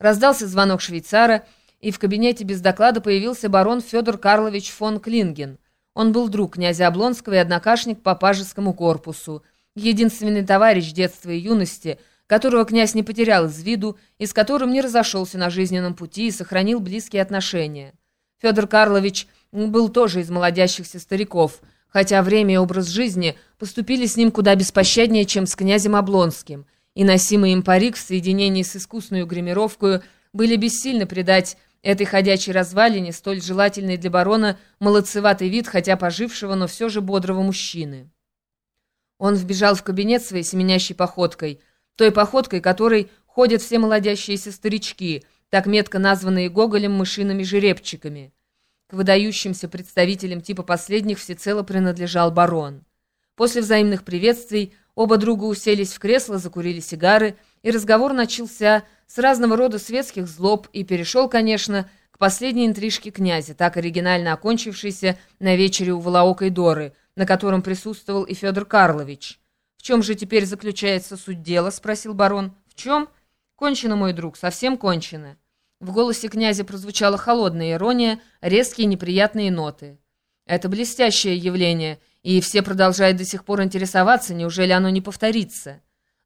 Раздался звонок швейцара, и в кабинете без доклада появился барон Федор Карлович фон Клинген. Он был друг князя Облонского и однокашник по пажескому корпусу, единственный товарищ детства и юности, которого князь не потерял из виду и с которым не разошелся на жизненном пути и сохранил близкие отношения. Федор Карлович был тоже из молодящихся стариков, хотя время и образ жизни поступили с ним куда беспощаднее, чем с князем Облонским, и носимый им парик в соединении с искусной гримировкой были бессильны придать этой ходячей развалине, столь желательной для барона, молодцеватый вид, хотя пожившего, но все же бодрого мужчины. Он вбежал в кабинет своей семенящей походкой, той походкой, которой ходят все молодящиеся старички, так метко названные Гоголем мышиными жеребчиками. К выдающимся представителям типа последних всецело принадлежал барон. После взаимных приветствий оба друга уселись в кресло, закурили сигары, и разговор начался с разного рода светских злоб и перешел, конечно, к последней интрижке князя, так оригинально окончившейся на вечере у Волоокой Доры, на котором присутствовал и Федор Карлович. «В чем же теперь заключается суть дела?» — спросил барон. «В чем?» «Кончено, мой друг, совсем кончено». В голосе князя прозвучала холодная ирония, резкие неприятные ноты. «Это блестящее явление, и все продолжают до сих пор интересоваться, неужели оно не повторится?»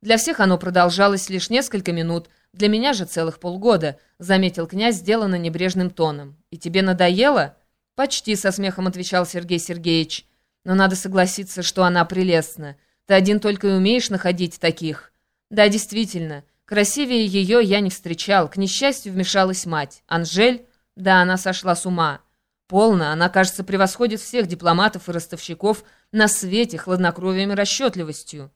Для всех оно продолжалось лишь несколько минут, для меня же целых полгода», — заметил князь, сделанно небрежным тоном. «И тебе надоело?» «Почти», — со смехом отвечал Сергей Сергеевич. «Но надо согласиться, что она прелестна. Ты один только и умеешь находить таких». «Да, действительно. Красивее ее я не встречал. К несчастью вмешалась мать. Анжель? Да, она сошла с ума. Полно, она, кажется, превосходит всех дипломатов и ростовщиков на свете хладнокровием и расчетливостью».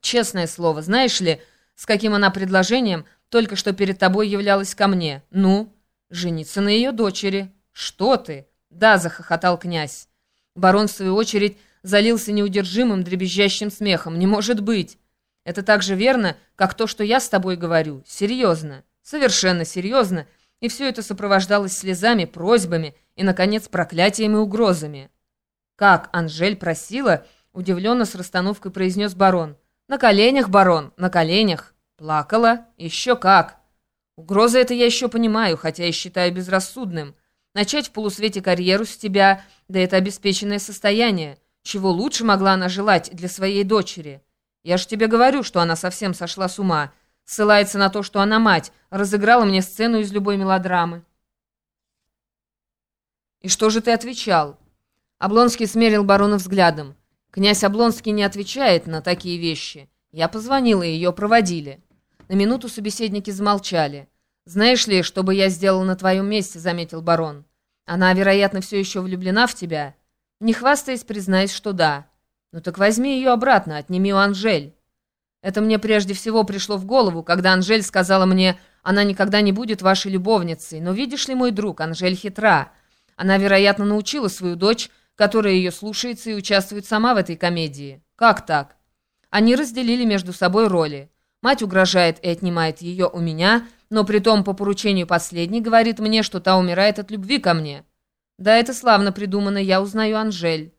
Честное слово, знаешь ли, с каким она предложением только что перед тобой являлась ко мне? Ну, жениться на ее дочери. Что ты? Да, захохотал князь. Барон, в свою очередь, залился неудержимым дребезжащим смехом. Не может быть. Это так же верно, как то, что я с тобой говорю. Серьезно. Совершенно серьезно. И все это сопровождалось слезами, просьбами и, наконец, проклятиями и угрозами. «Как Анжель просила?» — удивленно с расстановкой произнес барон. «На коленях, барон, на коленях». «Плакала? Еще как». «Угрозы это я еще понимаю, хотя и считаю безрассудным. Начать в полусвете карьеру с тебя, да это обеспеченное состояние. Чего лучше могла она желать для своей дочери? Я ж тебе говорю, что она совсем сошла с ума. Ссылается на то, что она мать, разыграла мне сцену из любой мелодрамы». «И что же ты отвечал?» Облонский смерил барона взглядом. Князь Облонский не отвечает на такие вещи. Я позвонила, ее проводили. На минуту собеседники замолчали. «Знаешь ли, что бы я сделал на твоем месте?» — заметил барон. «Она, вероятно, все еще влюблена в тебя?» «Не хвастаясь, признаюсь, что да». «Ну так возьми ее обратно, отними у Анжель». Это мне прежде всего пришло в голову, когда Анжель сказала мне, она никогда не будет вашей любовницей. Но видишь ли, мой друг, Анжель хитра. Она, вероятно, научила свою дочь которая ее слушается и участвует сама в этой комедии. Как так? Они разделили между собой роли. Мать угрожает и отнимает ее у меня, но при том по поручению последней говорит мне, что та умирает от любви ко мне. Да, это славно придумано, я узнаю Анжель.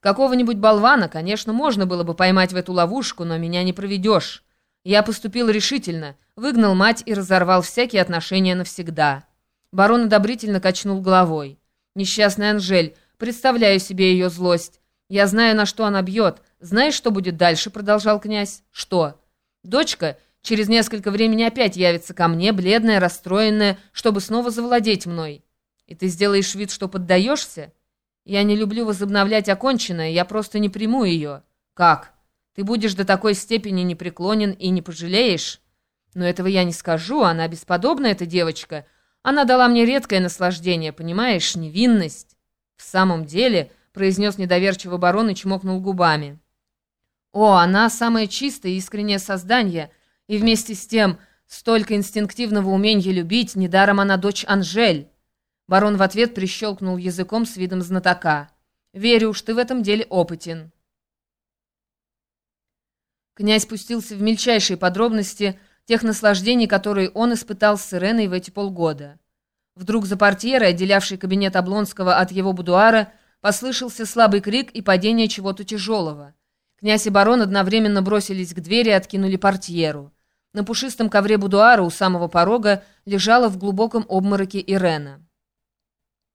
Какого-нибудь болвана, конечно, можно было бы поймать в эту ловушку, но меня не проведешь. Я поступил решительно, выгнал мать и разорвал всякие отношения навсегда. Барон одобрительно качнул головой. Несчастный Анжель, Представляю себе ее злость. Я знаю, на что она бьет. Знаешь, что будет дальше?» — продолжал князь. «Что?» «Дочка через несколько времени опять явится ко мне, бледная, расстроенная, чтобы снова завладеть мной. И ты сделаешь вид, что поддаешься? Я не люблю возобновлять оконченное, я просто не приму ее. Как? Ты будешь до такой степени непреклонен и не пожалеешь? Но этого я не скажу, она бесподобна, эта девочка. Она дала мне редкое наслаждение, понимаешь, невинность». «В самом деле», — произнес недоверчиво барон и чмокнул губами. «О, она самое чистое и искреннее создание, и вместе с тем столько инстинктивного умения любить, недаром она дочь Анжель». Барон в ответ прищелкнул языком с видом знатока. «Верю уж, ты в этом деле опытен». Князь пустился в мельчайшие подробности тех наслаждений, которые он испытал с Иреной в эти полгода. Вдруг за портьерой, отделявшей кабинет Облонского от его будуара, послышался слабый крик и падение чего-то тяжелого. Князь и барон одновременно бросились к двери и откинули портьеру. На пушистом ковре будуара у самого порога лежала в глубоком обмороке Ирена.